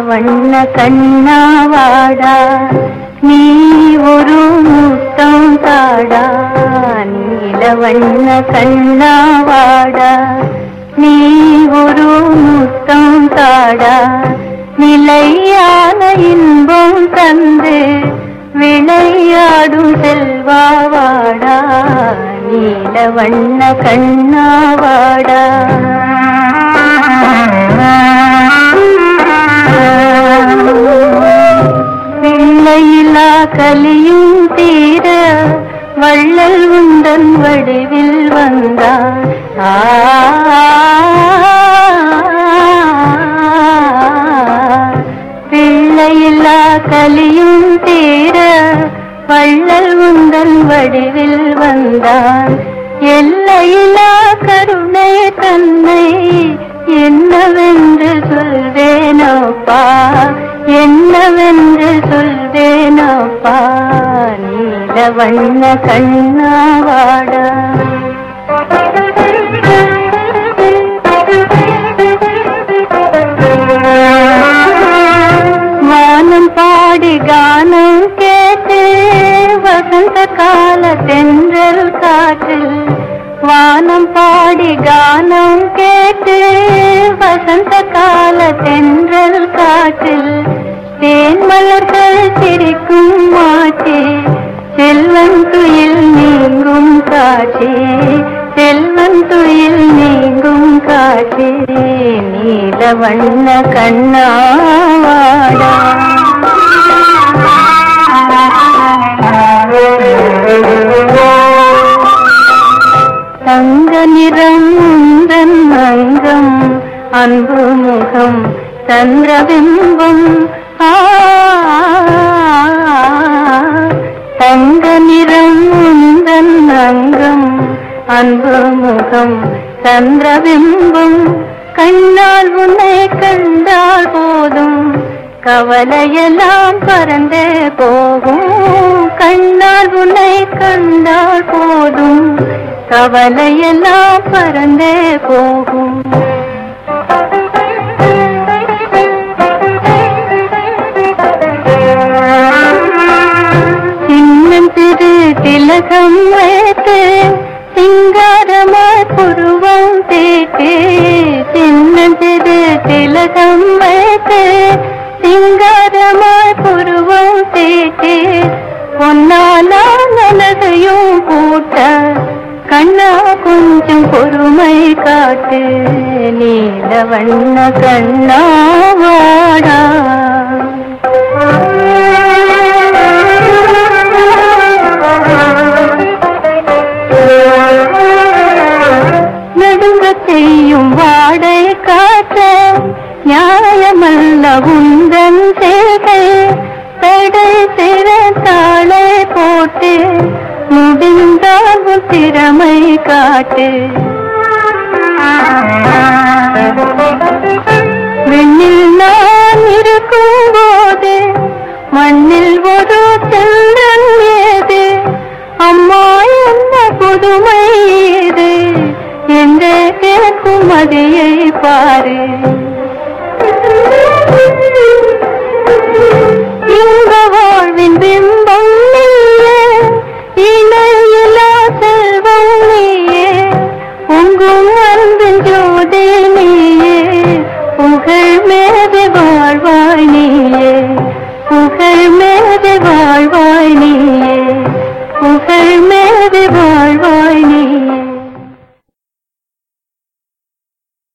வண்ண கண்ணாவாடா. நீ ஒரு முத்தம் தாடா. நீல வண்ண கண்ணாவாடா. நீ ஒரு முத்தம் தாடா. நிலையான இன்பம் தந்து விளையாடும் செல்வாவாடா. நீல வண்ண கண்ணாவாடா. கலியும் தீர வள்ளல் உந்தன் வடிவில் வந்தான் ஆ. பிள்ளையில்லா கலியும் தீர வள்ளல் உந்தன் வடிவில் வந்தான். எல்லையிலா கருணை தன்னை என்னவென்று சொல்வேனப்பா? என்னவென்று சொல்வேனப்பா? நீல வண்ண கண்ணாவாடா. வானம் பாடி கானம் கேட்டு வசந்த கால தென்றல் காற்றில் வானம் பாடி கானம் வசந்த கால தென்றல் காற்றில் தேன் மலர்கள் சிரிக்கும் மாட்டே செல்வன் துயில் நீங்கும் காட்சி செல்வன் துயில் நீங்கும் காட்சி நீல வண்ண கண்ணாவாடா. தங்க நிறம் உந்தன் அங்கம் அன்பு முகம் சந்திரபிம்பம் தங்க நிறம் முந்தன் அங்கம். அன்பு முகம் சந்திரபிம்பம் கண்ணால் உன்னை கண்டால் போதும். கவலையெல்லாம் பறந்தே போகும். கண்ணால் உன்னை கண்டால் போதும். கவலையெல்லாம் பறந்தே போகும். வைத்து சின்னம் திலகம் வைத்து சிங்காரமாய் புருவம் தீட்டி பொன்னாலா நலகையும் கூட்ட கண்ணா கொஞ்சம் பொறுமை காட்டு நீல வண்ண கண்ணா வாடா. நியாயமல்ல உந்தன் சேவை தடை சிற போட்டு முடிந்தால் திறமை காட்டு. வெண்ணில் நான் இருக்கும் போது மண்ணில் ஒரு சந்திரன் ஏது? அம்மா என்ன புதுமை இது? என்று கேட்கும் மதியை பாரு. അന്തിൻ ചോദന